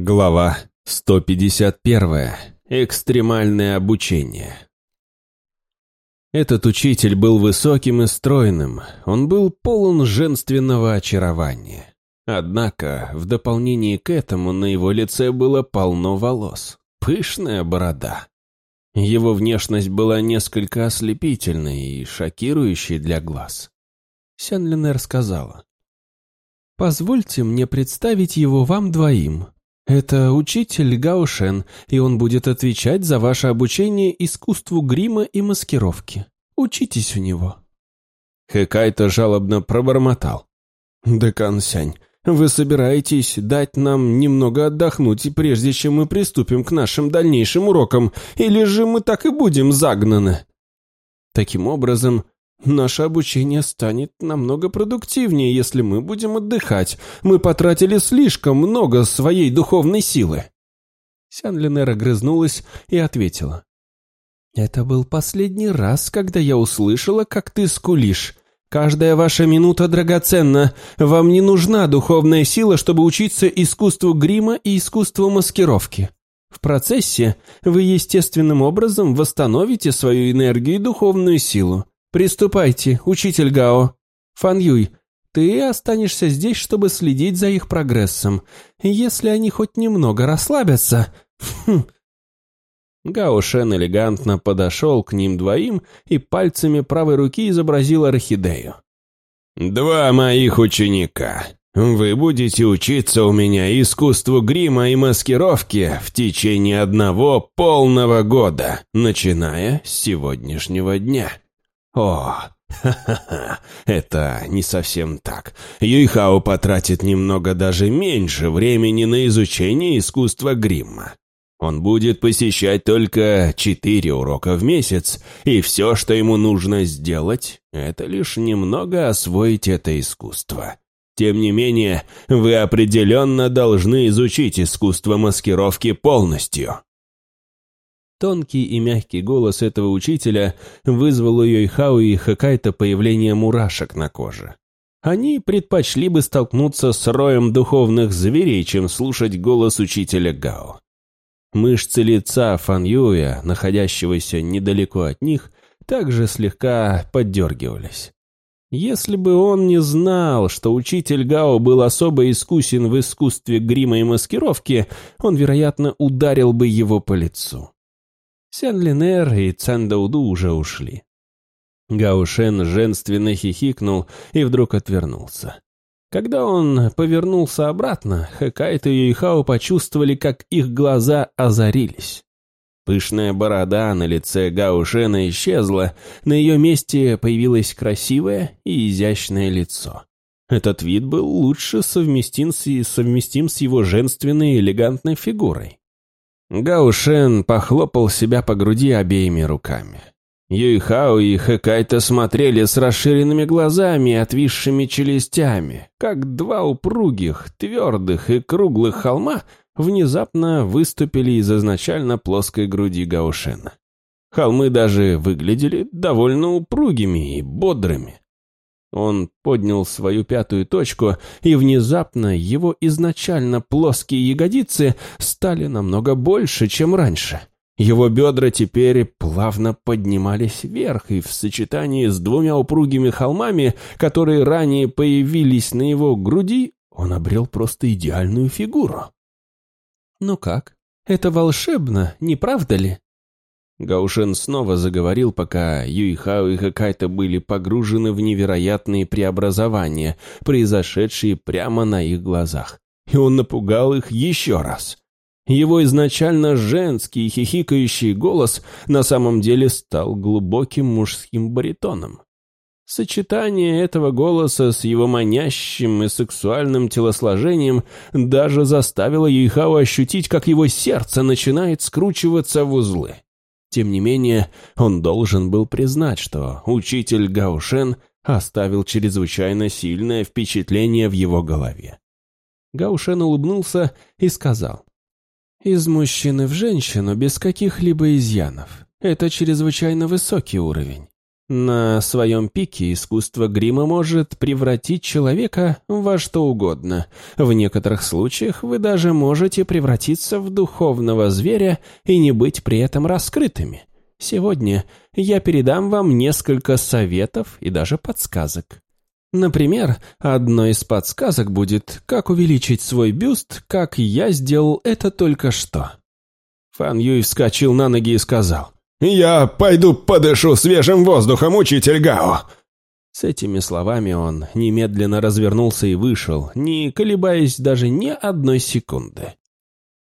Глава 151. Экстремальное обучение. Этот учитель был высоким и стройным, он был полон женственного очарования. Однако, в дополнение к этому, на его лице было полно волос, пышная борода. Его внешность была несколько ослепительной и шокирующей для глаз. Сян сказала. «Позвольте мне представить его вам двоим. Это учитель Гаушен, и он будет отвечать за ваше обучение искусству грима и маскировки. Учитесь у него». Хэкайто жалобно пробормотал. «Декан Сянь, вы собираетесь дать нам немного отдохнуть, прежде чем мы приступим к нашим дальнейшим урокам, или же мы так и будем загнаны?» Таким образом, Наше обучение станет намного продуктивнее, если мы будем отдыхать. Мы потратили слишком много своей духовной силы. Сян Ленер огрызнулась и ответила. «Это был последний раз, когда я услышала, как ты скулишь. Каждая ваша минута драгоценна. Вам не нужна духовная сила, чтобы учиться искусству грима и искусству маскировки. В процессе вы естественным образом восстановите свою энергию и духовную силу. «Приступайте, учитель Гао. Фан Юй, ты останешься здесь, чтобы следить за их прогрессом. Если они хоть немного расслабятся...» хм. Гао Шен элегантно подошел к ним двоим и пальцами правой руки изобразил орхидею. «Два моих ученика. Вы будете учиться у меня искусству грима и маскировки в течение одного полного года, начиная с сегодняшнего дня». О, ха-ха-ха, это не совсем так. Юйхао потратит немного даже меньше времени на изучение искусства гримма. Он будет посещать только четыре урока в месяц, и все, что ему нужно сделать, это лишь немного освоить это искусство. Тем не менее, вы определенно должны изучить искусство маскировки полностью. Тонкий и мягкий голос этого учителя вызвал у Йойхау и Хакайта появление мурашек на коже. Они предпочли бы столкнуться с роем духовных зверей, чем слушать голос учителя Гао. Мышцы лица Фан Юя, находящегося недалеко от них, также слегка поддергивались. Если бы он не знал, что учитель Гао был особо искусен в искусстве грима и маскировки, он, вероятно, ударил бы его по лицу. Сян-Линер и Цандауду уже ушли. Гаушен женственно хихикнул и вдруг отвернулся. Когда он повернулся обратно, Хэкайт и Юйхао почувствовали, как их глаза озарились. Пышная борода на лице Гаушена исчезла, на ее месте появилось красивое и изящное лицо. Этот вид был лучше совместим с его женственной элегантной фигурой. Гаушен похлопал себя по груди обеими руками. Юйхао и Хэкайта смотрели с расширенными глазами и отвисшими челюстями, как два упругих, твердых и круглых холма внезапно выступили из изначально плоской груди Гаушена. Холмы даже выглядели довольно упругими и бодрыми. Он поднял свою пятую точку, и внезапно его изначально плоские ягодицы стали намного больше, чем раньше. Его бедра теперь плавно поднимались вверх, и в сочетании с двумя упругими холмами, которые ранее появились на его груди, он обрел просто идеальную фигуру. «Ну как? Это волшебно, не правда ли?» Гаушен снова заговорил, пока Юйхао и Хакайта были погружены в невероятные преобразования, произошедшие прямо на их глазах. И он напугал их еще раз. Его изначально женский хихикающий голос на самом деле стал глубоким мужским баритоном. Сочетание этого голоса с его манящим и сексуальным телосложением даже заставило Юйхао ощутить, как его сердце начинает скручиваться в узлы. Тем не менее, он должен был признать, что учитель Гаушен оставил чрезвычайно сильное впечатление в его голове. Гаушен улыбнулся и сказал, «Из мужчины в женщину без каких-либо изъянов. Это чрезвычайно высокий уровень. На своем пике искусство грима может превратить человека во что угодно. В некоторых случаях вы даже можете превратиться в духовного зверя и не быть при этом раскрытыми. Сегодня я передам вам несколько советов и даже подсказок. Например, одной из подсказок будет, как увеличить свой бюст, как я сделал это только что. Фан Юй вскочил на ноги и сказал, «Я пойду подышу свежим воздухом, учитель Гао!» С этими словами он немедленно развернулся и вышел, не колебаясь даже ни одной секунды.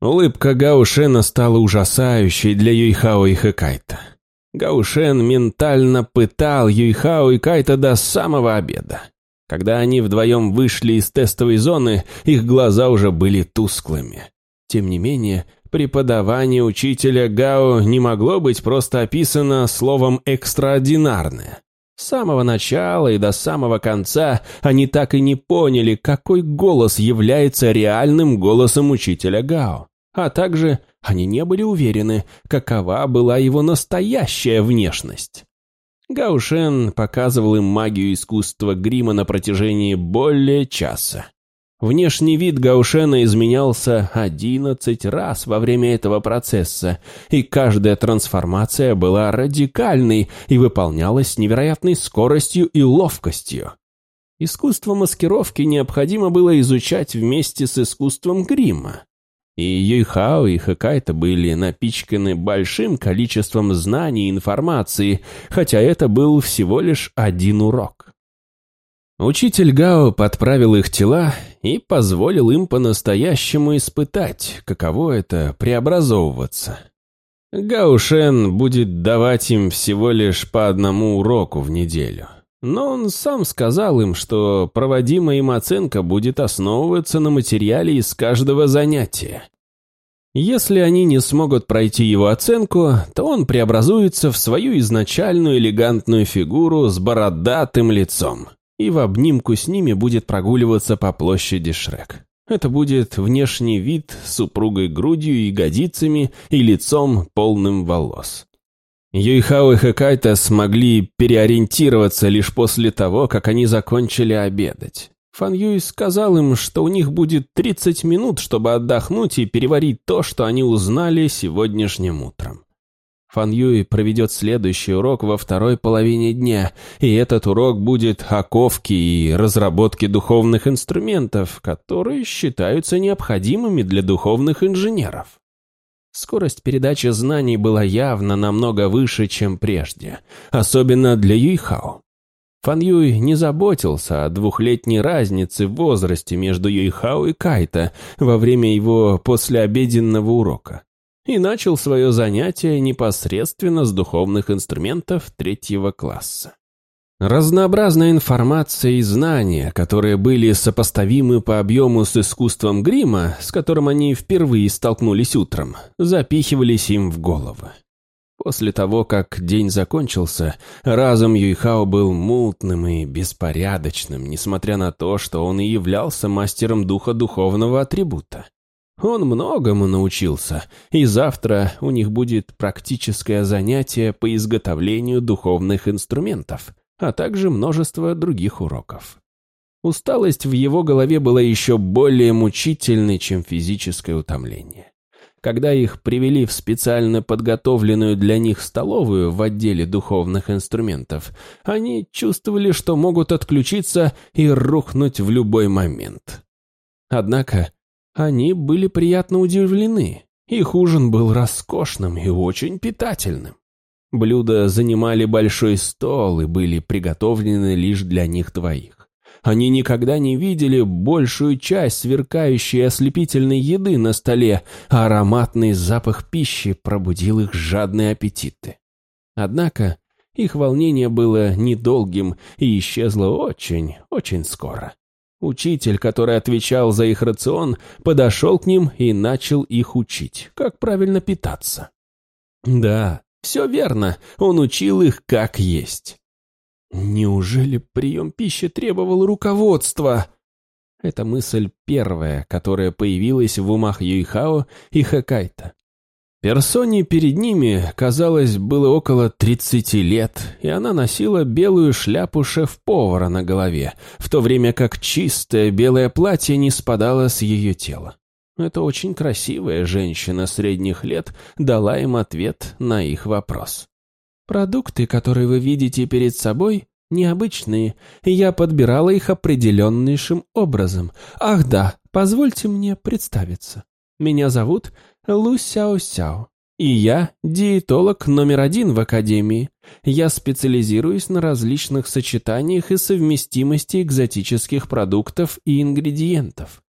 Улыбка Гаушена стала ужасающей для Юйхао и Хэкайта. Гаушен ментально пытал Юйхао и Кайта до самого обеда. Когда они вдвоем вышли из тестовой зоны, их глаза уже были тусклыми. Тем не менее, преподавание учителя Гао не могло быть просто описано словом «экстраординарное». С самого начала и до самого конца они так и не поняли, какой голос является реальным голосом учителя Гао. А также они не были уверены, какова была его настоящая внешность. Гаушен показывал им магию искусства грима на протяжении более часа. Внешний вид Гаушена изменялся одиннадцать раз во время этого процесса, и каждая трансформация была радикальной и выполнялась невероятной скоростью и ловкостью. Искусство маскировки необходимо было изучать вместе с искусством грима. И Юйхао и Хэкайта были напичканы большим количеством знаний и информации, хотя это был всего лишь один урок. Учитель Гао подправил их тела и позволил им по-настоящему испытать, каково это преобразовываться. Гао Шен будет давать им всего лишь по одному уроку в неделю. Но он сам сказал им, что проводимая им оценка будет основываться на материале из каждого занятия. Если они не смогут пройти его оценку, то он преобразуется в свою изначальную элегантную фигуру с бородатым лицом и в обнимку с ними будет прогуливаться по площади Шрек. Это будет внешний вид с упругой грудью, ягодицами и лицом полным волос. Юйхао и Хэкайта смогли переориентироваться лишь после того, как они закончили обедать. Фан Юй сказал им, что у них будет 30 минут, чтобы отдохнуть и переварить то, что они узнали сегодняшним утром. Фан Юй проведет следующий урок во второй половине дня, и этот урок будет о ковке и разработке духовных инструментов, которые считаются необходимыми для духовных инженеров. Скорость передачи знаний была явно намного выше, чем прежде, особенно для Юйхао. Фан Юй не заботился о двухлетней разнице в возрасте между Юйхао и Кайта во время его послеобеденного урока и начал свое занятие непосредственно с духовных инструментов третьего класса. Разнообразная информация и знания, которые были сопоставимы по объему с искусством грима, с которым они впервые столкнулись утром, запихивались им в головы. После того, как день закончился, разум Юйхао был мутным и беспорядочным, несмотря на то, что он и являлся мастером духа духовного атрибута. Он многому научился, и завтра у них будет практическое занятие по изготовлению духовных инструментов, а также множество других уроков. Усталость в его голове была еще более мучительной, чем физическое утомление. Когда их привели в специально подготовленную для них столовую в отделе духовных инструментов, они чувствовали, что могут отключиться и рухнуть в любой момент. Однако они были приятно удивлены. Их ужин был роскошным и очень питательным. Блюда занимали большой стол и были приготовлены лишь для них двоих. Они никогда не видели большую часть сверкающей ослепительной еды на столе, а ароматный запах пищи пробудил их жадные аппетиты. Однако их волнение было недолгим и исчезло очень, очень скоро. Учитель, который отвечал за их рацион, подошел к ним и начал их учить, как правильно питаться. Да, все верно, он учил их как есть. Неужели прием пищи требовал руководства? Эта мысль первая, которая появилась в умах Юйхао и Хакайта. Персоне перед ними, казалось, было около 30 лет, и она носила белую шляпу шеф-повара на голове, в то время как чистое белое платье не спадало с ее тела. Эта очень красивая женщина средних лет дала им ответ на их вопрос. «Продукты, которые вы видите перед собой, необычные, и я подбирала их определеннейшим образом. Ах да, позвольте мне представиться. Меня зовут Лу Сяо Сяо. И я диетолог номер один в Академии. Я специализируюсь на различных сочетаниях и совместимости экзотических продуктов и ингредиентов.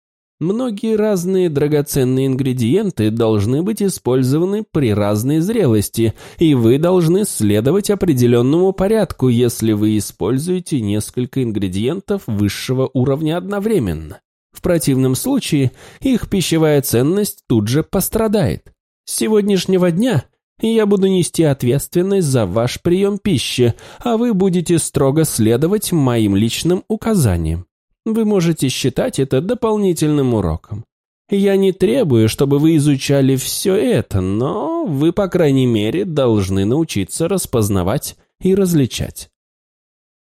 Многие разные драгоценные ингредиенты должны быть использованы при разной зрелости, и вы должны следовать определенному порядку, если вы используете несколько ингредиентов высшего уровня одновременно. В противном случае их пищевая ценность тут же пострадает. С сегодняшнего дня я буду нести ответственность за ваш прием пищи, а вы будете строго следовать моим личным указаниям. Вы можете считать это дополнительным уроком. Я не требую, чтобы вы изучали все это, но вы, по крайней мере, должны научиться распознавать и различать.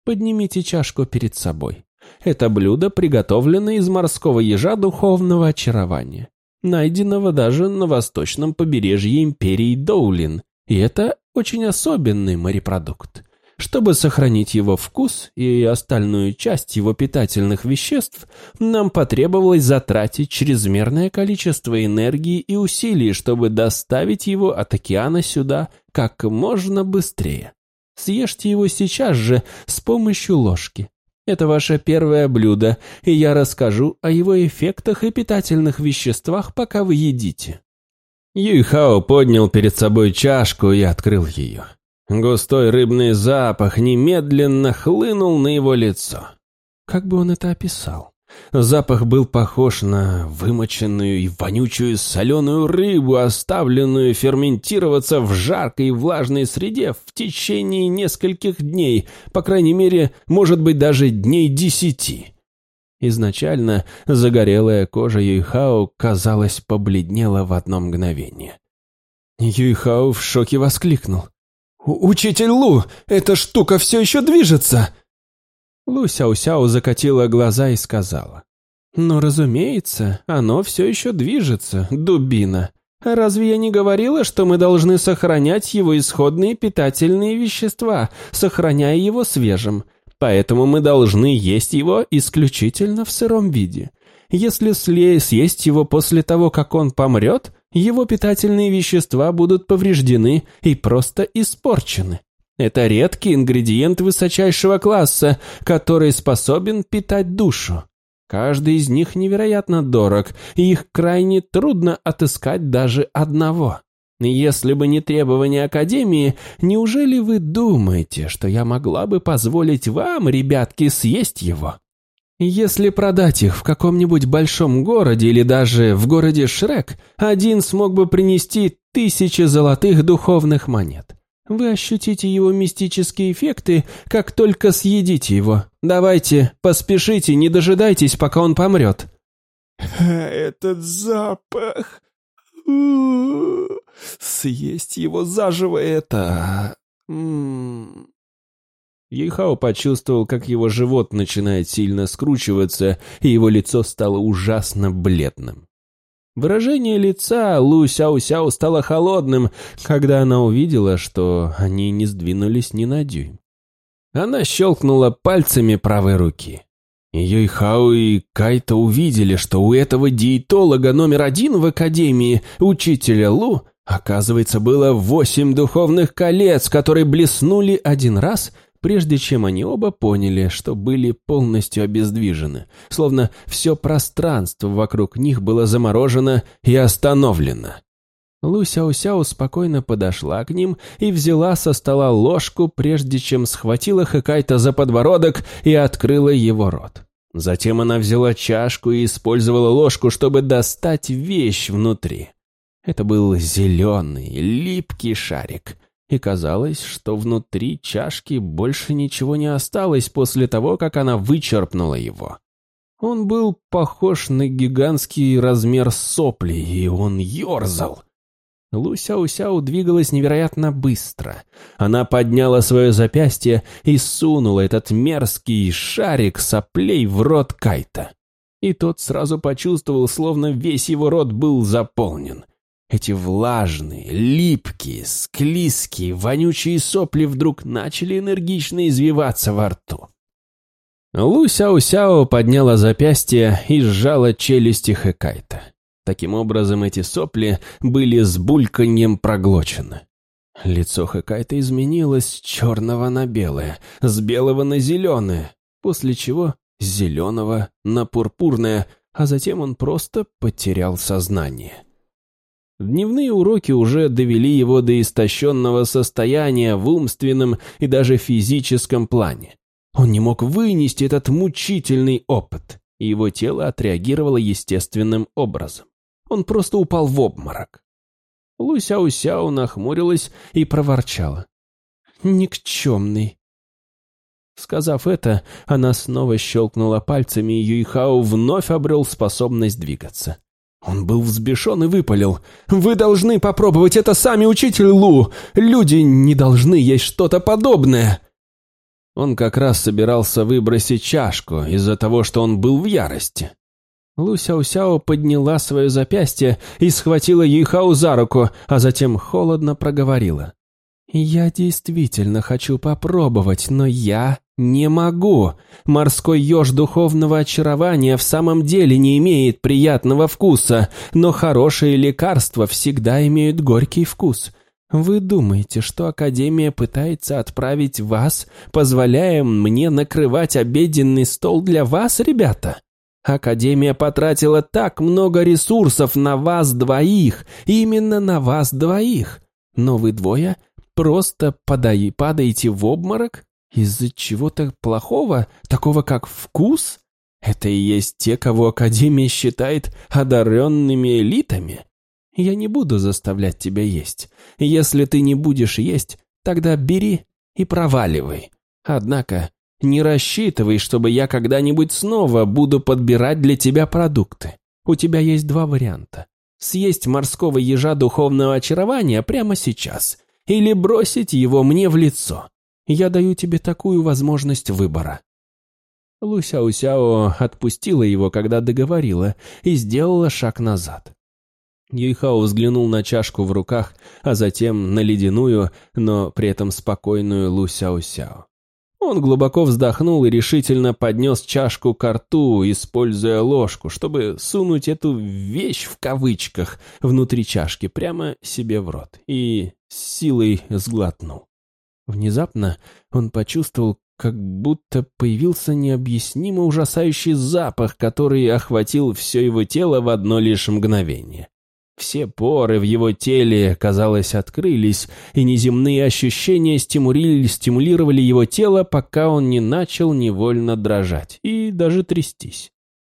Поднимите чашку перед собой. Это блюдо приготовлено из морского ежа духовного очарования, найденного даже на восточном побережье империи Доулин, и это очень особенный морепродукт. Чтобы сохранить его вкус и остальную часть его питательных веществ, нам потребовалось затратить чрезмерное количество энергии и усилий, чтобы доставить его от океана сюда как можно быстрее. Съешьте его сейчас же с помощью ложки. Это ваше первое блюдо, и я расскажу о его эффектах и питательных веществах, пока вы едите». Юйхао поднял перед собой чашку и открыл ее. Густой рыбный запах немедленно хлынул на его лицо. Как бы он это описал? Запах был похож на вымоченную и вонючую соленую рыбу, оставленную ферментироваться в жаркой и влажной среде в течение нескольких дней, по крайней мере, может быть, даже дней десяти. Изначально загорелая кожа Юйхао, казалось, побледнела в одно мгновение. Юйхао в шоке воскликнул. «Учитель Лу, эта штука все еще движется!» Лу Сяо-Сяо закатила глаза и сказала. «Ну, разумеется, оно все еще движется, дубина. Разве я не говорила, что мы должны сохранять его исходные питательные вещества, сохраняя его свежим? Поэтому мы должны есть его исключительно в сыром виде. Если съесть его после того, как он помрет, его питательные вещества будут повреждены и просто испорчены. Это редкий ингредиент высочайшего класса, который способен питать душу. Каждый из них невероятно дорог, и их крайне трудно отыскать даже одного. Если бы не требования Академии, неужели вы думаете, что я могла бы позволить вам, ребятки, съесть его? Если продать их в каком-нибудь большом городе или даже в городе Шрек, один смог бы принести тысячи золотых духовных монет. Вы ощутите его мистические эффекты, как только съедите его. Давайте, поспешите, не дожидайтесь, пока он помрет». «Этот запах! Съесть его заживо это...» Ейхао почувствовал, как его живот начинает сильно скручиваться, и его лицо стало ужасно бледным. Выражение лица Лу Сяо-Сяо стало холодным, когда она увидела, что они не сдвинулись ни на дюйм. Она щелкнула пальцами правой руки. Юйхао и Кайто увидели, что у этого диетолога номер один в Академии, учителя Лу, оказывается, было восемь духовных колец, которые блеснули один раз прежде чем они оба поняли, что были полностью обездвижены, словно все пространство вокруг них было заморожено и остановлено. Лу Сяо-Сяо спокойно подошла к ним и взяла со стола ложку, прежде чем схватила Хэкайта за подбородок и открыла его рот. Затем она взяла чашку и использовала ложку, чтобы достать вещь внутри. Это был зеленый, липкий шарик и казалось, что внутри чашки больше ничего не осталось после того, как она вычерпнула его. Он был похож на гигантский размер сопли, и он ерзал. Лу Сяо-Сяо двигалась невероятно быстро. Она подняла свое запястье и сунула этот мерзкий шарик соплей в рот Кайта. И тот сразу почувствовал, словно весь его рот был заполнен. Эти влажные, липкие, склизкие, вонючие сопли вдруг начали энергично извиваться во рту. Лу Сяо-Сяо подняла запястье и сжала челюсти Хэкайта. Таким образом, эти сопли были с бульканьем проглочены. Лицо Хэкайта изменилось с черного на белое, с белого на зеленое, после чего с зеленого на пурпурное, а затем он просто потерял сознание. Дневные уроки уже довели его до истощенного состояния в умственном и даже физическом плане. Он не мог вынести этот мучительный опыт, и его тело отреагировало естественным образом. Он просто упал в обморок. Лусяу-сяу нахмурилась и проворчала. «Никчемный». Сказав это, она снова щелкнула пальцами, и Юйхао вновь обрел способность двигаться. Он был взбешен и выпалил. «Вы должны попробовать это сами, учитель Лу! Люди не должны есть что-то подобное!» Он как раз собирался выбросить чашку из-за того, что он был в ярости. Лу Сяо-Сяо подняла свое запястье и схватила Юйхао за руку, а затем холодно проговорила. «Я действительно хочу попробовать, но я не могу. Морской еж духовного очарования в самом деле не имеет приятного вкуса, но хорошие лекарства всегда имеют горький вкус. Вы думаете, что Академия пытается отправить вас, позволяя мне накрывать обеденный стол для вас, ребята? Академия потратила так много ресурсов на вас двоих, именно на вас двоих. Но вы двое просто падаете в обморок из-за чего-то плохого, такого как вкус? Это и есть те, кого Академия считает одаренными элитами? Я не буду заставлять тебя есть. Если ты не будешь есть, тогда бери и проваливай. Однако не рассчитывай, чтобы я когда-нибудь снова буду подбирать для тебя продукты. У тебя есть два варианта. Съесть морского ежа духовного очарования прямо сейчас или бросить его мне в лицо. Я даю тебе такую возможность выбора. Лусяо-сяо отпустила его, когда договорила, и сделала шаг назад. Юйхао взглянул на чашку в руках, а затем на ледяную, но при этом спокойную Лу Сяо-Сяо. Он глубоко вздохнул и решительно поднес чашку к рту, используя ложку, чтобы сунуть эту «вещь» в кавычках внутри чашки прямо себе в рот и силой сглотнул. Внезапно он почувствовал, как будто появился необъяснимо ужасающий запах, который охватил все его тело в одно лишь мгновение. Все поры в его теле, казалось, открылись, и неземные ощущения стимулировали, его тело, пока он не начал невольно дрожать и даже трястись.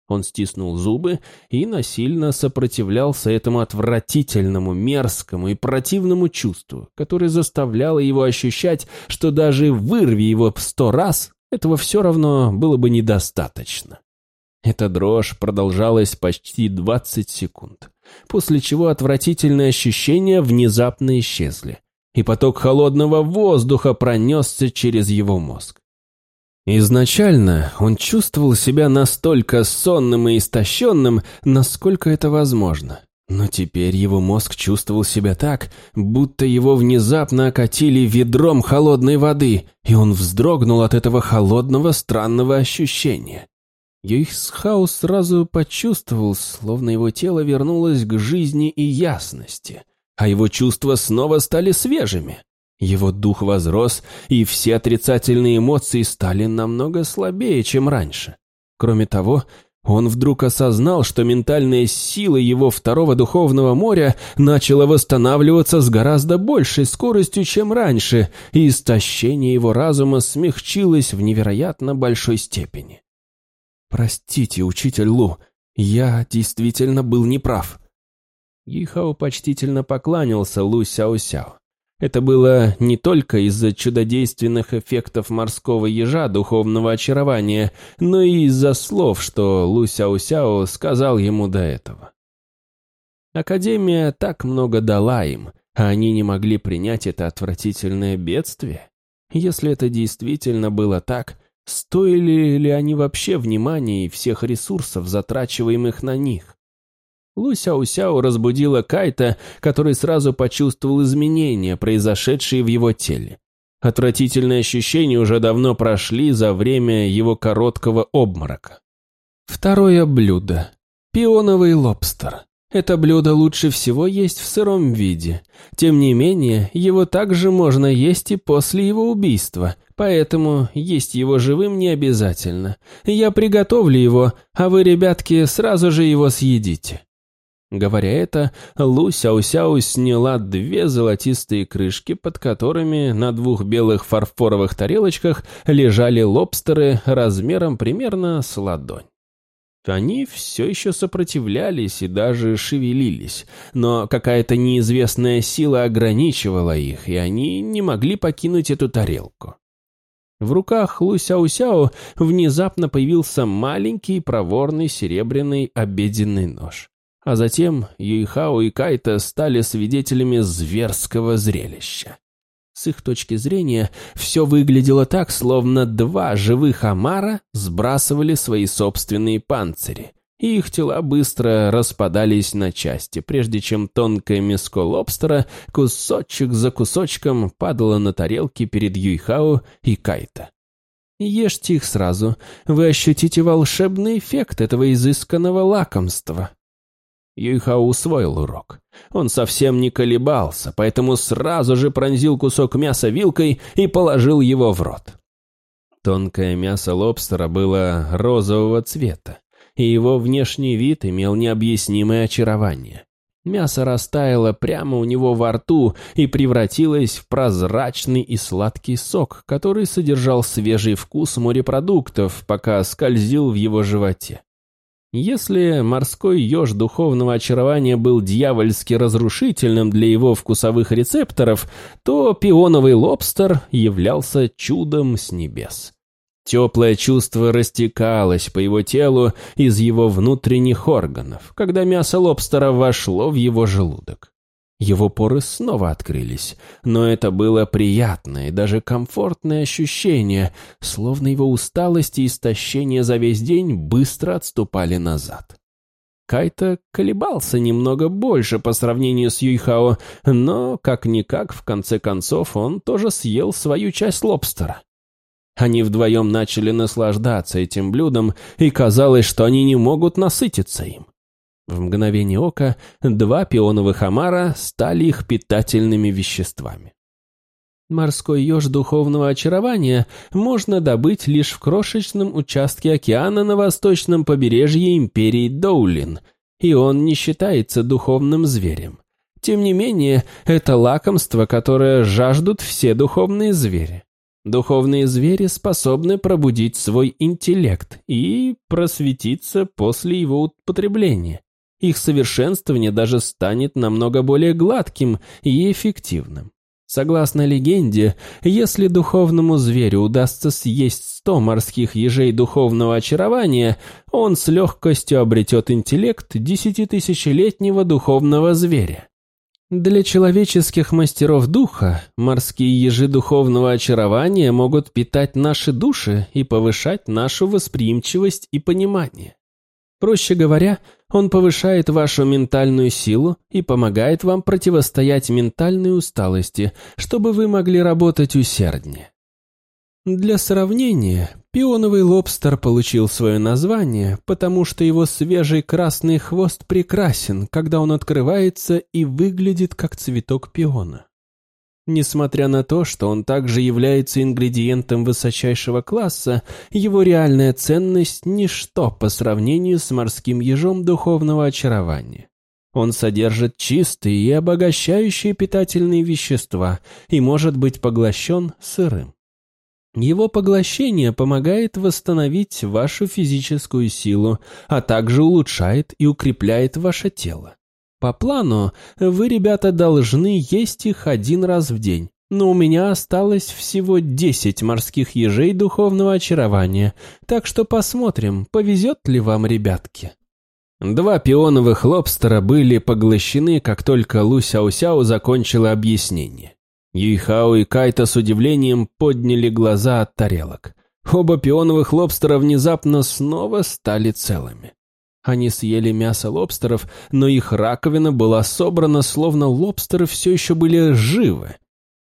Он стиснул зубы и насильно сопротивлялся этому отвратительному, мерзкому и противному чувству, которое заставляло его ощущать, что даже вырви его в сто раз, этого все равно было бы недостаточно. Эта дрожь продолжалась почти двадцать секунд после чего отвратительные ощущения внезапно исчезли, и поток холодного воздуха пронесся через его мозг. Изначально он чувствовал себя настолько сонным и истощенным, насколько это возможно. Но теперь его мозг чувствовал себя так, будто его внезапно окатили ведром холодной воды, и он вздрогнул от этого холодного странного ощущения. Гейхсхаус сразу почувствовал, словно его тело вернулось к жизни и ясности, а его чувства снова стали свежими. Его дух возрос, и все отрицательные эмоции стали намного слабее, чем раньше. Кроме того, он вдруг осознал, что ментальная сила его второго духовного моря начала восстанавливаться с гораздо большей скоростью, чем раньше, и истощение его разума смягчилось в невероятно большой степени. «Простите, учитель Лу, я действительно был неправ». Гихао почтительно покланялся Лу Сяо-Сяо. Это было не только из-за чудодейственных эффектов морского ежа духовного очарования, но и из-за слов, что Лу Сяо-Сяо сказал ему до этого. Академия так много дала им, а они не могли принять это отвратительное бедствие. Если это действительно было так, стоили ли они вообще внимания и всех ресурсов, затрачиваемых на них? Лу Сяо-Сяо разбудила Кайта, который сразу почувствовал изменения, произошедшие в его теле. Отвратительные ощущения уже давно прошли за время его короткого обморока. Второе блюдо. Пионовый лобстер. Это блюдо лучше всего есть в сыром виде. Тем не менее, его также можно есть и после его убийства, поэтому есть его живым не обязательно. Я приготовлю его, а вы, ребятки, сразу же его съедите. Говоря это, Лу Сяо-Сяо сняла две золотистые крышки, под которыми на двух белых фарфоровых тарелочках лежали лобстеры размером примерно с ладонь. Они все еще сопротивлялись и даже шевелились, но какая-то неизвестная сила ограничивала их, и они не могли покинуть эту тарелку. В руках Лу Сяо-Сяо внезапно появился маленький проворный серебряный обеденный нож. А затем Юйхао и Кайта стали свидетелями зверского зрелища. С их точки зрения, все выглядело так, словно два живых омара сбрасывали свои собственные панцири, и их тела быстро распадались на части, прежде чем тонкое мяско лобстера кусочек за кусочком падало на тарелки перед Юйхао и Кайта. Ешьте их сразу, вы ощутите волшебный эффект этого изысканного лакомства. Юйхао усвоил урок. Он совсем не колебался, поэтому сразу же пронзил кусок мяса вилкой и положил его в рот. Тонкое мясо лобстера было розового цвета, и его внешний вид имел необъяснимое очарование. Мясо растаяло прямо у него во рту и превратилось в прозрачный и сладкий сок, который содержал свежий вкус морепродуктов, пока скользил в его животе. Если морской еж духовного очарования был дьявольски разрушительным для его вкусовых рецепторов, то пионовый лобстер являлся чудом с небес. Теплое чувство растекалось по его телу из его внутренних органов, когда мясо лобстера вошло в его желудок. Его поры снова открылись, но это было приятное и даже комфортное ощущение, словно его усталость и истощение за весь день быстро отступали назад. Кайта колебался немного больше по сравнению с Юйхао, но, как-никак, в конце концов, он тоже съел свою часть лобстера. Они вдвоем начали наслаждаться этим блюдом, и казалось, что они не могут насытиться им. В мгновение ока два пионовых омара стали их питательными веществами. Морской еж духовного очарования можно добыть лишь в крошечном участке океана на восточном побережье империи Доулин, и он не считается духовным зверем. Тем не менее, это лакомство, которое жаждут все духовные звери. Духовные звери способны пробудить свой интеллект и просветиться после его употребления их совершенствование даже станет намного более гладким и эффективным. Согласно легенде, если духовному зверю удастся съесть сто морских ежей духовного очарования, он с легкостью обретет интеллект десятитысячелетнего духовного зверя. Для человеческих мастеров духа морские ежи духовного очарования могут питать наши души и повышать нашу восприимчивость и понимание. Проще говоря, он повышает вашу ментальную силу и помогает вам противостоять ментальной усталости, чтобы вы могли работать усерднее. Для сравнения, пионовый лобстер получил свое название, потому что его свежий красный хвост прекрасен, когда он открывается и выглядит как цветок пиона. Несмотря на то, что он также является ингредиентом высочайшего класса, его реальная ценность – ничто по сравнению с морским ежом духовного очарования. Он содержит чистые и обогащающие питательные вещества и может быть поглощен сырым. Его поглощение помогает восстановить вашу физическую силу, а также улучшает и укрепляет ваше тело. По плану, вы, ребята, должны есть их один раз в день. Но у меня осталось всего десять морских ежей духовного очарования, так что посмотрим, повезет ли вам, ребятки. Два пионовых лобстера были поглощены, как только Лу Сяо-Сяо закончила объяснение. Юйхао и Кайта с удивлением подняли глаза от тарелок. Оба пионовых лобстера внезапно снова стали целыми. Они съели мясо лобстеров, но их раковина была собрана, словно лобстеры все еще были живы.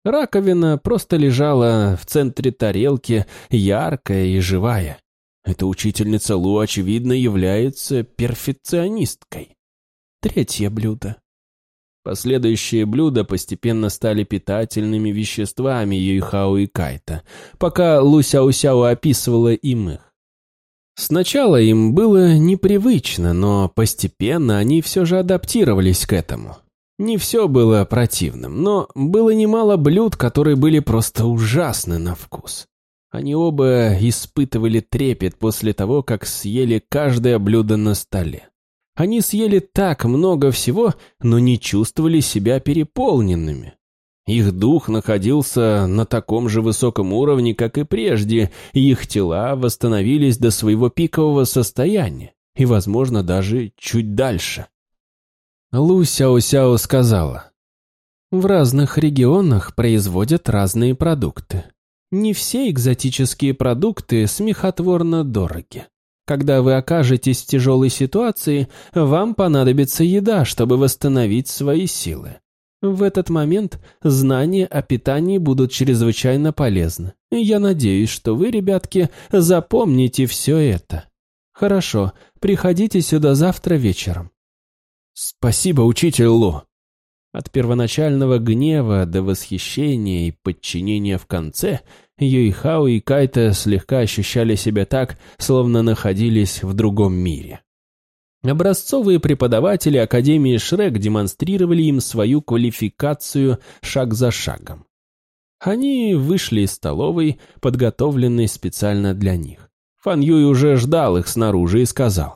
Раковина просто лежала в центре тарелки, яркая и живая. Эта учительница Лу, очевидно, является перфекционисткой. Третье блюдо. Последующие блюда постепенно стали питательными веществами Юйхао и Кайта, пока Лу Сяо-Сяо описывала им их. Сначала им было непривычно, но постепенно они все же адаптировались к этому. Не все было противным, но было немало блюд, которые были просто ужасны на вкус. Они оба испытывали трепет после того, как съели каждое блюдо на столе. Они съели так много всего, но не чувствовали себя переполненными. Их дух находился на таком же высоком уровне, как и прежде, и их тела восстановились до своего пикового состояния, и, возможно, даже чуть дальше. Лу Сяо-Сяо сказала, «В разных регионах производят разные продукты. Не все экзотические продукты смехотворно дороги. Когда вы окажетесь в тяжелой ситуации, вам понадобится еда, чтобы восстановить свои силы. В этот момент знания о питании будут чрезвычайно полезны. Я надеюсь, что вы, ребятки, запомните все это. Хорошо, приходите сюда завтра вечером. Спасибо, учитель Лу. От первоначального гнева до восхищения и подчинения в конце Юйхао и Кайта слегка ощущали себя так, словно находились в другом мире. Образцовые преподаватели Академии Шрек демонстрировали им свою квалификацию шаг за шагом. Они вышли из столовой, подготовленной специально для них. Фан Юй уже ждал их снаружи и сказал.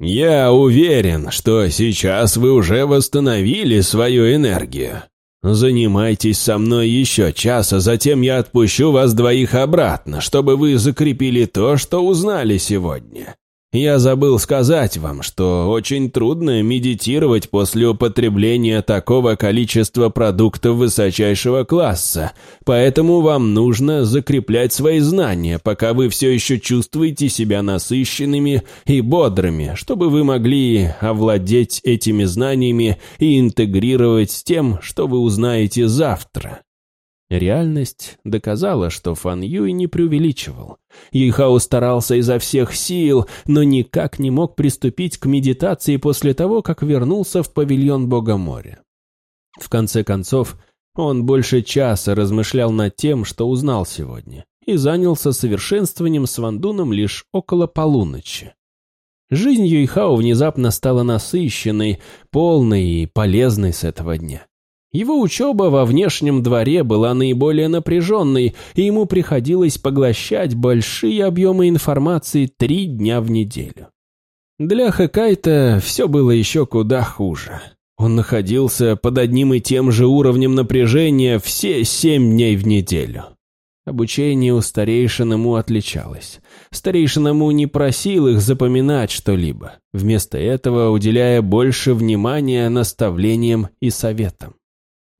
«Я уверен, что сейчас вы уже восстановили свою энергию. Занимайтесь со мной еще час, а затем я отпущу вас двоих обратно, чтобы вы закрепили то, что узнали сегодня. Я забыл сказать вам, что очень трудно медитировать после употребления такого количества продуктов высочайшего класса, поэтому вам нужно закреплять свои знания, пока вы все еще чувствуете себя насыщенными и бодрыми, чтобы вы могли овладеть этими знаниями и интегрировать с тем, что вы узнаете завтра. Реальность доказала, что Фан Юй не преувеличивал. Юйхао старался изо всех сил, но никак не мог приступить к медитации после того, как вернулся в павильон Бога моря. В конце концов, он больше часа размышлял над тем, что узнал сегодня, и занялся совершенствованием с Вандуном лишь около полуночи. Жизнь Юйхао внезапно стала насыщенной, полной и полезной с этого дня. Его учеба во внешнем дворе была наиболее напряженной, и ему приходилось поглощать большие объемы информации три дня в неделю. Для Хэкайта все было еще куда хуже. Он находился под одним и тем же уровнем напряжения все семь дней в неделю. Обучение у старейшин ему отличалось. Старейшин ему не просил их запоминать что-либо, вместо этого уделяя больше внимания наставлениям и советам.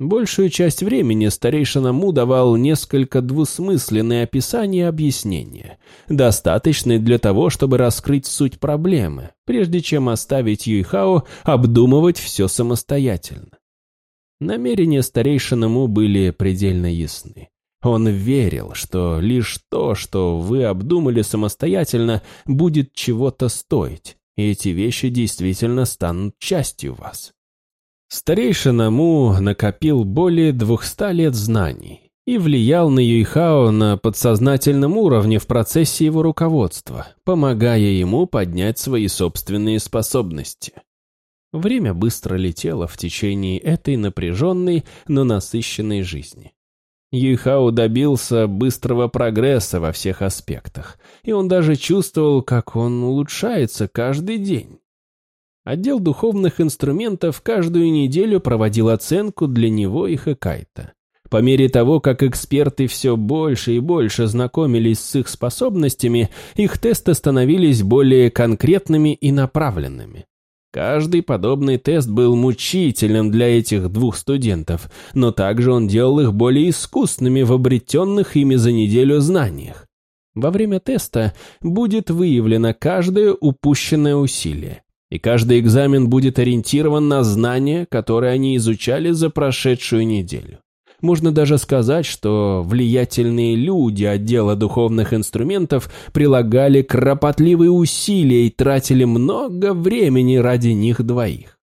Большую часть времени старейшина Му давал несколько двусмысленные описания и объяснения, достаточные для того, чтобы раскрыть суть проблемы, прежде чем оставить Юйхао обдумывать все самостоятельно. Намерения старейшины Му были предельно ясны. Он верил, что лишь то, что вы обдумали самостоятельно, будет чего-то стоить, и эти вещи действительно станут частью вас. Старейшина Му накопил более двухста лет знаний и влиял на Юйхао на подсознательном уровне в процессе его руководства, помогая ему поднять свои собственные способности. Время быстро летело в течение этой напряженной, но насыщенной жизни. Юйхао добился быстрого прогресса во всех аспектах, и он даже чувствовал, как он улучшается каждый день. Отдел духовных инструментов каждую неделю проводил оценку для него и Хэкайта. По мере того, как эксперты все больше и больше знакомились с их способностями, их тесты становились более конкретными и направленными. Каждый подобный тест был мучительным для этих двух студентов, но также он делал их более искусными в обретенных ими за неделю знаниях. Во время теста будет выявлено каждое упущенное усилие, и каждый экзамен будет ориентирован на знания, которые они изучали за прошедшую неделю. Можно даже сказать, что влиятельные люди отдела духовных инструментов прилагали кропотливые усилия и тратили много времени ради них двоих.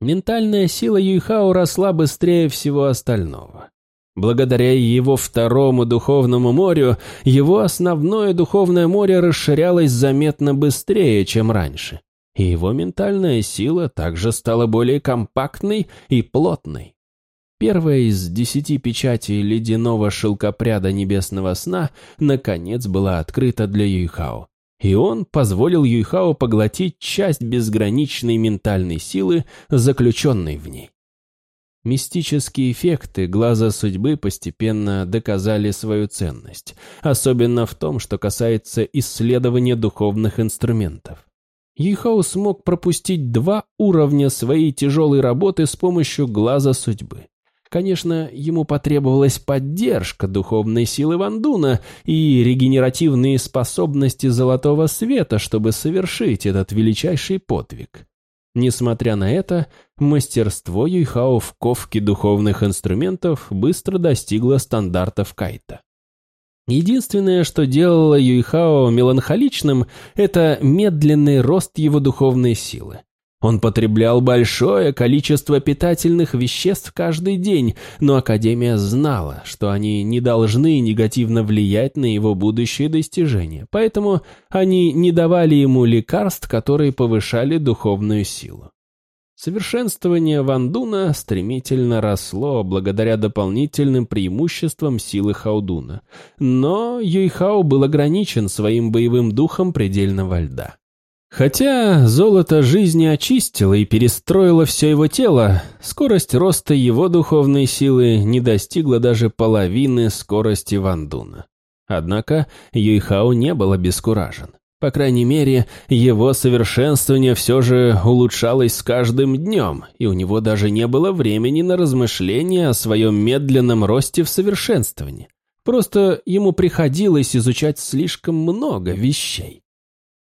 Ментальная сила Юйхао росла быстрее всего остального. Благодаря его второму духовному морю, его основное духовное море расширялось заметно быстрее, чем раньше. И его ментальная сила также стала более компактной и плотной. Первая из десяти печатей ледяного шелкопряда небесного сна наконец была открыта для Юйхао. И он позволил Юйхао поглотить часть безграничной ментальной силы, заключенной в ней. Мистические эффекты глаза судьбы постепенно доказали свою ценность, особенно в том, что касается исследования духовных инструментов. Юйхао смог пропустить два уровня своей тяжелой работы с помощью глаза судьбы. Конечно, ему потребовалась поддержка духовной силы Вандуна и регенеративные способности Золотого Света, чтобы совершить этот величайший подвиг. Несмотря на это, мастерство Юйхао в ковке духовных инструментов быстро достигло стандартов кайта. Единственное, что делало Юйхао меланхоличным, это медленный рост его духовной силы. Он потреблял большое количество питательных веществ каждый день, но Академия знала, что они не должны негативно влиять на его будущие достижения, поэтому они не давали ему лекарств, которые повышали духовную силу. Совершенствование Вандуна стремительно росло благодаря дополнительным преимуществам силы Хаудуна, но Юйхао был ограничен своим боевым духом предельного льда. Хотя золото жизни очистило и перестроило все его тело, скорость роста его духовной силы не достигла даже половины скорости Вандуна. Однако Юйхао не был обескуражен. По крайней мере, его совершенствование все же улучшалось с каждым днем, и у него даже не было времени на размышления о своем медленном росте в совершенствовании. Просто ему приходилось изучать слишком много вещей.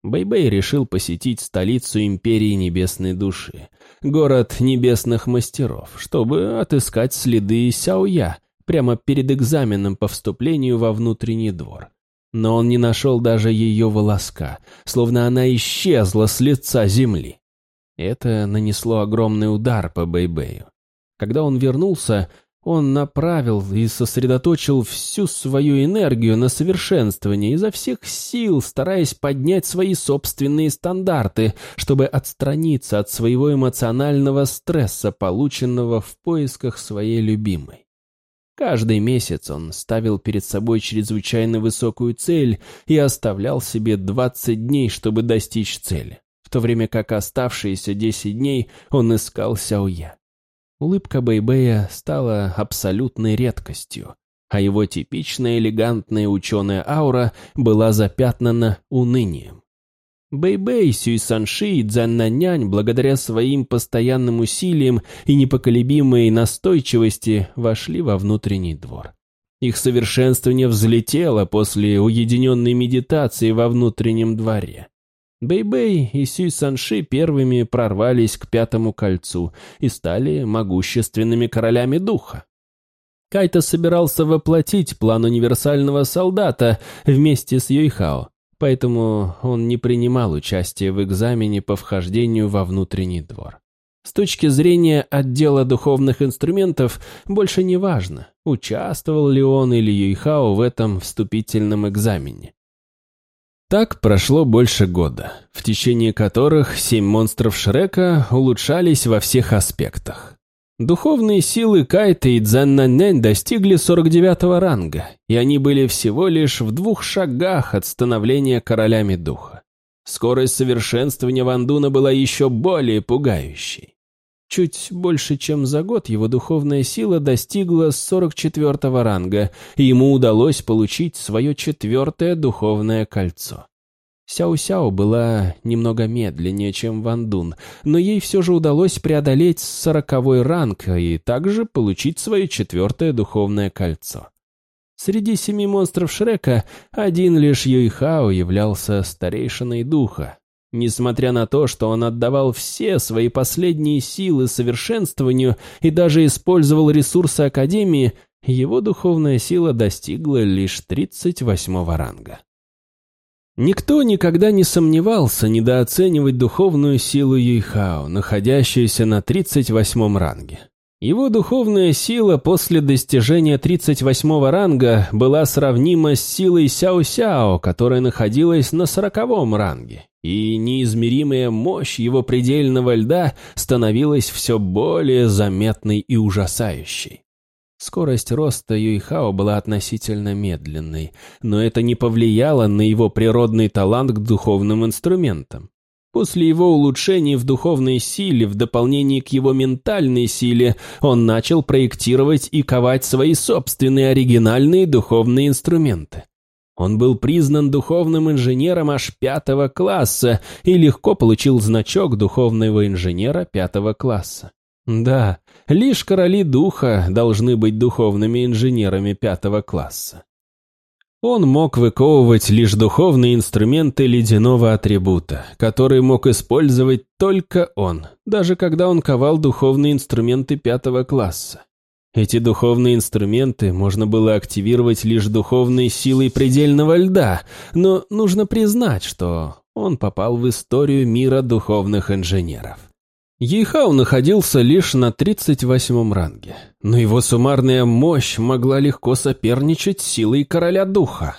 Бэйбэй решил посетить столицу Империи Небесной Души, город небесных мастеров, чтобы отыскать следы Сяоя прямо перед экзаменом по вступлению во внутренний двор. Но он не нашел даже ее волоска, словно она исчезла с лица земли. Это нанесло огромный удар по Бэйбэю. Когда он вернулся, он направил и сосредоточил всю свою энергию на совершенствование изо всех сил, стараясь поднять свои собственные стандарты, чтобы отстраниться от своего эмоционального стресса, полученного в поисках своей любимой. Каждый месяц он ставил перед собой чрезвычайно высокую цель и оставлял себе 20 дней, чтобы достичь цели, в то время как оставшиеся 10 дней он искал Сяоя. Улыбка Бэйбэя стала абсолютной редкостью, а его типичная элегантная ученая аура была запятнана унынием. Бэйбэй, Сюйсанши и Цзяннанянь, благодаря своим постоянным усилиям и непоколебимой настойчивости, вошли во внутренний двор. Их совершенствование взлетело после уединенной медитации во внутреннем дворе. Бэйбэй и Сюй Санши первыми прорвались к пятому кольцу и стали могущественными королями духа. Кайта собирался воплотить план универсального солдата вместе с Юйхао, поэтому он не принимал участия в экзамене по вхождению во внутренний двор. С точки зрения отдела духовных инструментов больше не важно, участвовал ли он или Юйхао в этом вступительном экзамене. Так прошло больше года, в течение которых семь монстров Шрека улучшались во всех аспектах. Духовные силы Кайта и Дзаннанэнь достигли 49-го ранга, и они были всего лишь в двух шагах от становления королями духа. Скорость совершенствования Вандуна была еще более пугающей. Чуть больше, чем за год его духовная сила достигла 44 ранга, и ему удалось получить свое четвертое духовное кольцо. Сяо-Сяо была немного медленнее, чем Ван Дун, но ей все же удалось преодолеть сороковой ранг и также получить свое четвертое духовное кольцо. Среди семи монстров Шрека один лишь Юйхао являлся старейшиной духа, Несмотря на то, что он отдавал все свои последние силы совершенствованию и даже использовал ресурсы Академии, его духовная сила достигла лишь 38 ранга. Никто никогда не сомневался недооценивать духовную силу Юйхао, находящуюся на 38 ранге. Его духовная сила после достижения 38 ранга была сравнима с силой Сяо-Сяо, которая находилась на 40 ранге и неизмеримая мощь его предельного льда становилась все более заметной и ужасающей. Скорость роста Юйхао была относительно медленной, но это не повлияло на его природный талант к духовным инструментам. После его улучшений в духовной силе, в дополнении к его ментальной силе, он начал проектировать и ковать свои собственные оригинальные духовные инструменты. Он был признан духовным инженером аж пятого класса и легко получил значок духовного инженера пятого класса. Да, лишь короли духа должны быть духовными инженерами пятого класса. Он мог выковывать лишь духовные инструменты ледяного атрибута, которые мог использовать только он, даже когда он ковал духовные инструменты пятого класса. Эти духовные инструменты можно было активировать лишь духовной силой предельного льда, но нужно признать, что он попал в историю мира духовных инженеров. Ейхау находился лишь на 38 ранге, но его суммарная мощь могла легко соперничать с силой короля духа.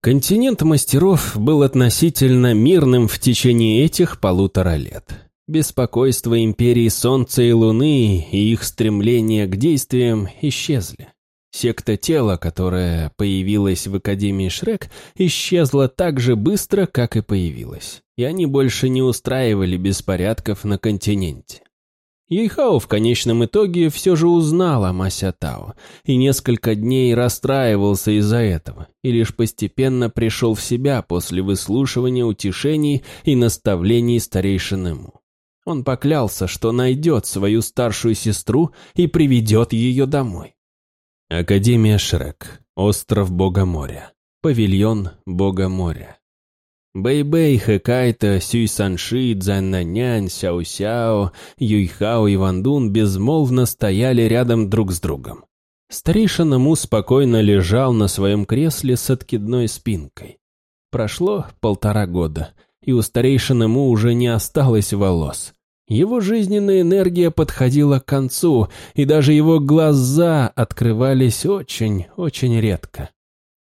Континент мастеров был относительно мирным в течение этих полутора лет. Беспокойство империи Солнца и Луны и их стремление к действиям исчезли. Секта тела, которая появилась в Академии Шрек, исчезла так же быстро, как и появилась, и они больше не устраивали беспорядков на континенте. Ейхао в конечном итоге все же узнал о Мася Тао и несколько дней расстраивался из-за этого, и лишь постепенно пришел в себя после выслушивания утешений и наставлений старейшины Му. Он поклялся, что найдет свою старшую сестру и приведет ее домой. Академия Шрек, остров Бога моря, павильон Бога моря. Бэй-Бэй, Хэкайта, Сюй Санши, Цзэннанянь, Сяо-Сяо, Юйхао и Вандун безмолвно стояли рядом друг с другом. Старейшина Му спокойно лежал на своем кресле с откидной спинкой. Прошло полтора года, и у старейшины Му уже не осталось волос. Его жизненная энергия подходила к концу, и даже его глаза открывались очень-очень редко.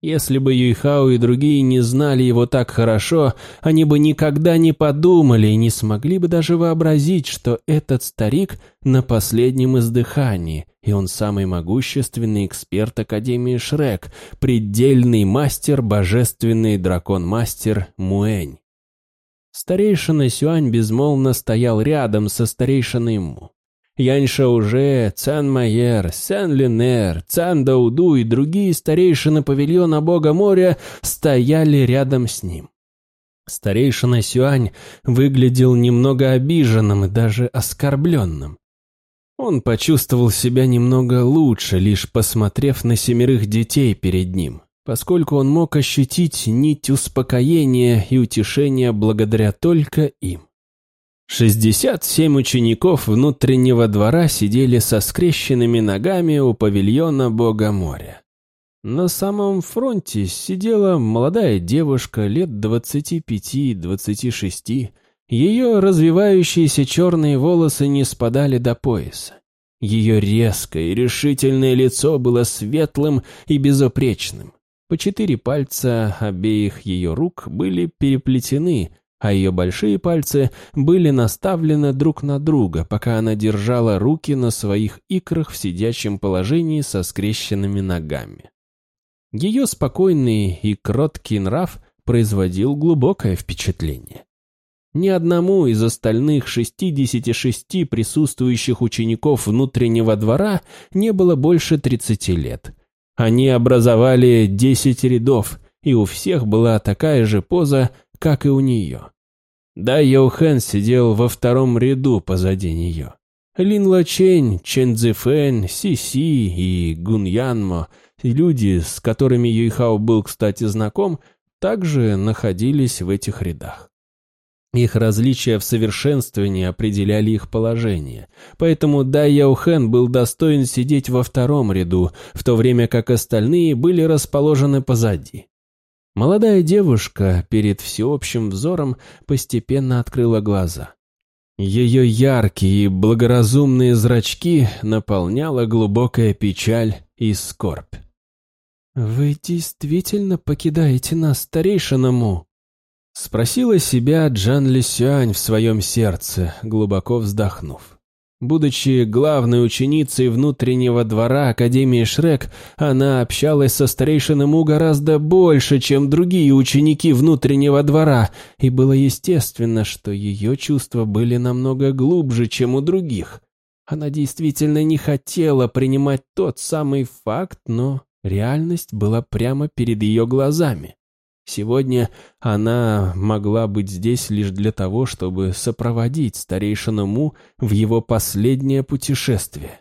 Если бы Юйхао и другие не знали его так хорошо, они бы никогда не подумали и не смогли бы даже вообразить, что этот старик на последнем издыхании, и он самый могущественный эксперт Академии Шрек, предельный мастер, божественный дракон-мастер Муэнь. Старейшина Сюань безмолвно стоял рядом со старейшиной Му. Янь Шауже, Цан Майер, Сен Линер, Цан Дауду и другие старейшины павильона Бога моря стояли рядом с ним. Старейшина Сюань выглядел немного обиженным и даже оскорбленным. Он почувствовал себя немного лучше, лишь посмотрев на семерых детей перед ним поскольку он мог ощутить нить успокоения и утешения благодаря только им. 67 учеников внутреннего двора сидели со скрещенными ногами у павильона Бога моря. На самом фронте сидела молодая девушка лет 25-26. Ее развивающиеся черные волосы не спадали до пояса. Ее резкое и решительное лицо было светлым и безупречным. По четыре пальца обеих ее рук были переплетены, а ее большие пальцы были наставлены друг на друга, пока она держала руки на своих икрах в сидячем положении со скрещенными ногами. Ее спокойный и кроткий нрав производил глубокое впечатление. Ни одному из остальных 66 присутствующих учеников внутреннего двора не было больше 30 лет. Они образовали 10 рядов, и у всех была такая же поза, как и у нее. Да Йоухэн сидел во втором ряду позади нее. Лин Лачень, Чен Цзэфэн, Си Си и Гун Янмо, люди, с которыми Юйхао был, кстати, знаком, также находились в этих рядах. Их различия в совершенствовании определяли их положение, поэтому Дай Яухен был достоин сидеть во втором ряду, в то время как остальные были расположены позади. Молодая девушка перед всеобщим взором постепенно открыла глаза. Ее яркие и благоразумные зрачки наполняла глубокая печаль и скорбь. «Вы действительно покидаете нас, старейшиному?» Спросила себя Джан Лисюань в своем сердце, глубоко вздохнув. Будучи главной ученицей внутреннего двора Академии Шрек, она общалась со старейшином У гораздо больше, чем другие ученики внутреннего двора, и было естественно, что ее чувства были намного глубже, чем у других. Она действительно не хотела принимать тот самый факт, но реальность была прямо перед ее глазами. Сегодня она могла быть здесь лишь для того, чтобы сопроводить старейшину Му в его последнее путешествие.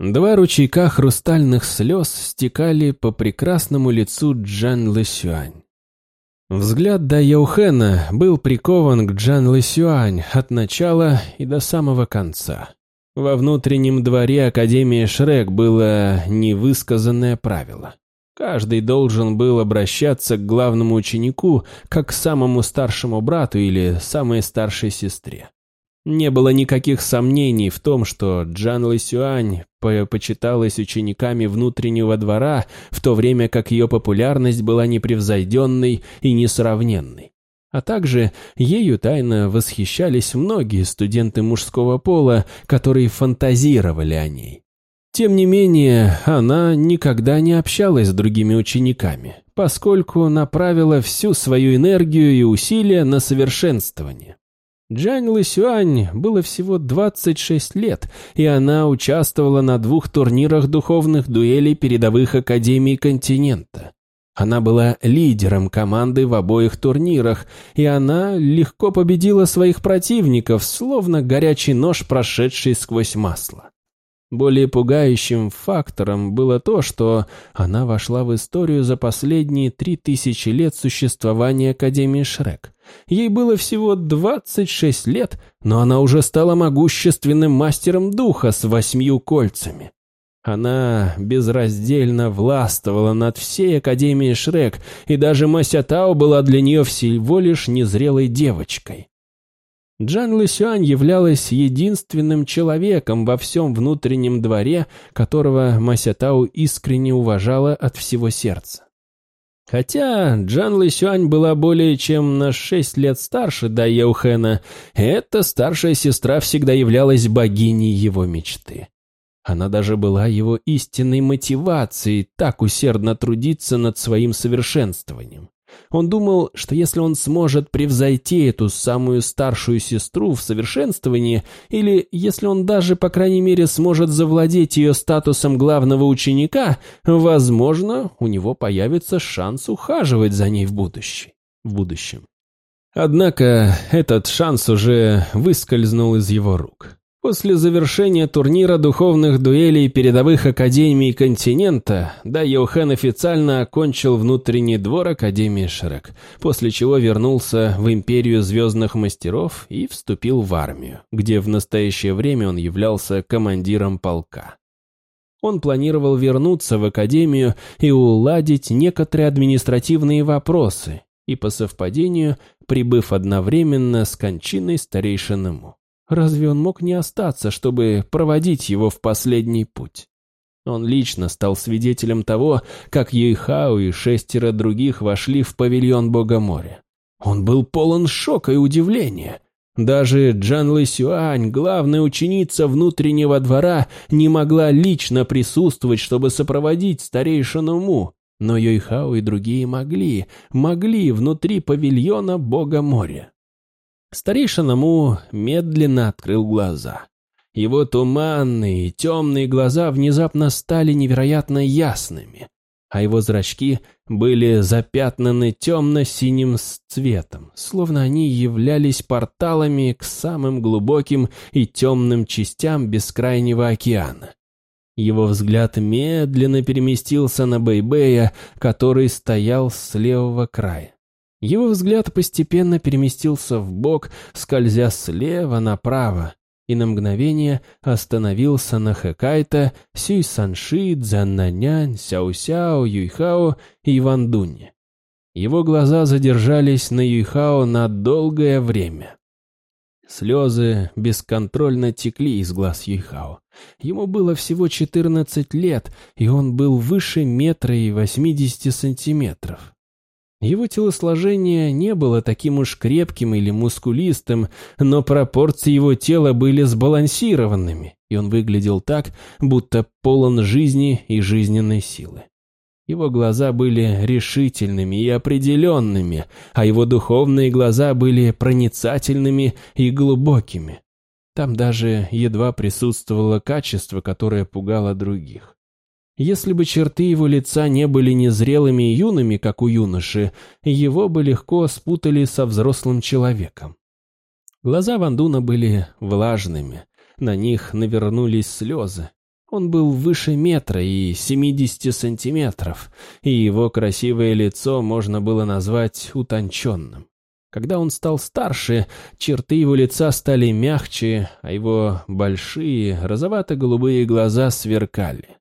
Два ручейка хрустальных слез стекали по прекрасному лицу Джан Лэсюань. Взгляд Да Яухена был прикован к Джан Лэсюань от начала и до самого конца. Во внутреннем дворе Академии Шрек было невысказанное правило. Каждый должен был обращаться к главному ученику, как к самому старшему брату или самой старшей сестре. Не было никаких сомнений в том, что Джан Лысюань почиталась учениками внутреннего двора, в то время как ее популярность была непревзойденной и несравненной. А также ею тайно восхищались многие студенты мужского пола, которые фантазировали о ней. Тем не менее, она никогда не общалась с другими учениками, поскольку направила всю свою энергию и усилия на совершенствование. Джань Лысюань было всего 26 лет, и она участвовала на двух турнирах духовных дуэлей передовых академий континента. Она была лидером команды в обоих турнирах, и она легко победила своих противников, словно горячий нож, прошедший сквозь масло. Более пугающим фактором было то, что она вошла в историю за последние три тысячи лет существования Академии Шрек. Ей было всего 26 лет, но она уже стала могущественным мастером духа с восьмью кольцами. Она безраздельно властвовала над всей Академией Шрек, и даже Масятао была для нее всего лишь незрелой девочкой. Джан Лысюань являлась единственным человеком во всем внутреннем дворе, которого Масятау искренне уважала от всего сердца. Хотя Джан Лысюань была более чем на шесть лет старше Да Яухена, эта старшая сестра всегда являлась богиней его мечты. Она даже была его истинной мотивацией так усердно трудиться над своим совершенствованием. Он думал, что если он сможет превзойти эту самую старшую сестру в совершенствовании, или если он даже, по крайней мере, сможет завладеть ее статусом главного ученика, возможно, у него появится шанс ухаживать за ней в будущем. В будущем. Однако этот шанс уже выскользнул из его рук. После завершения турнира духовных дуэлей передовых академий континента, Да Йохан официально окончил внутренний двор Академии Шрек, после чего вернулся в Империю Звездных Мастеров и вступил в армию, где в настоящее время он являлся командиром полка. Он планировал вернуться в Академию и уладить некоторые административные вопросы, и по совпадению, прибыв одновременно с кончиной старейшиному. Разве он мог не остаться, чтобы проводить его в последний путь? Он лично стал свидетелем того, как Юйхао и шестеро других вошли в павильон Бога моря. Он был полон шока и удивления. Даже Джан Лысюань, главная ученица внутреннего двора, не могла лично присутствовать, чтобы сопроводить старейшину Му. Но Юйхао и другие могли, могли внутри павильона Бога моря. Старейшина Му медленно открыл глаза. Его туманные, темные глаза внезапно стали невероятно ясными, а его зрачки были запятнаны темно-синим цветом, словно они являлись порталами к самым глубоким и темным частям бескрайнего океана. Его взгляд медленно переместился на Бэйбэя, который стоял с левого края. Его взгляд постепенно переместился в бок, скользя слева направо, и на мгновение остановился на Хэкайта, Сюй Санши, Цзяннанянь, Сяо-Сяо, Юйхао и Вандуне. Его глаза задержались на Юйхао на долгое время. Слезы бесконтрольно текли из глаз Юйхао. Ему было всего 14 лет, и он был выше метра и 80 сантиметров. Его телосложение не было таким уж крепким или мускулистым, но пропорции его тела были сбалансированными, и он выглядел так, будто полон жизни и жизненной силы. Его глаза были решительными и определенными, а его духовные глаза были проницательными и глубокими. Там даже едва присутствовало качество, которое пугало других. Если бы черты его лица не были незрелыми и юными, как у юноши, его бы легко спутали со взрослым человеком. Глаза Вандуна были влажными, на них навернулись слезы. Он был выше метра и 70 сантиметров, и его красивое лицо можно было назвать утонченным. Когда он стал старше, черты его лица стали мягче, а его большие розовато-голубые глаза сверкали.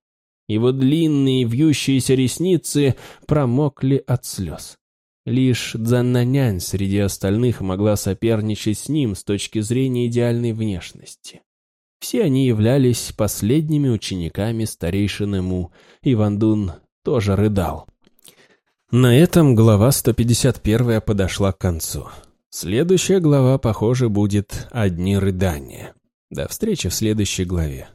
Его длинные вьющиеся ресницы промокли от слез. Лишь Дзаннанянь среди остальных могла соперничать с ним с точки зрения идеальной внешности. Все они являлись последними учениками старейшины Му, и Вандун тоже рыдал. На этом глава 151 подошла к концу. Следующая глава, похоже, будет «Одни рыдания». До встречи в следующей главе.